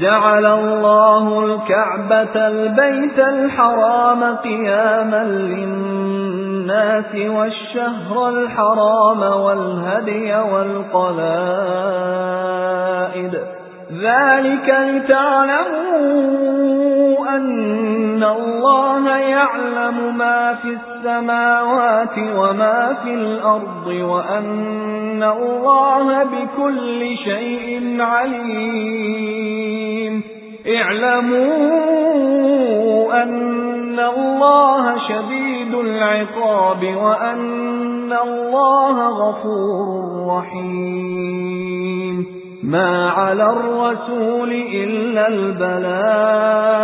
جعل الله الكعبة البيت الحرام قياما للناس والشهر الحرام والهدي والقلائد. ذلك لتعلموا يعلم ما في السماوات وما في الأرض وأن الله بكل شيء عليم. اعلموا أن الله شديد العقاب وأن الله غفور رحيم. ما على الرسول إلا البلاغ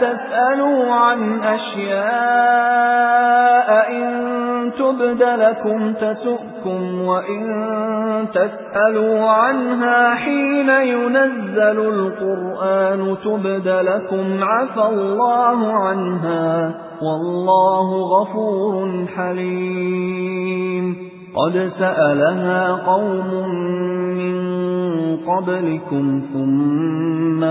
تسألوا عن أشياء إن تبد لكم تسؤكم وإن تسألوا عنها حين ينزل القرآن تبد لكم عفى الله عنها والله غفور حليم. قد سألها قوم من قبلكم ثم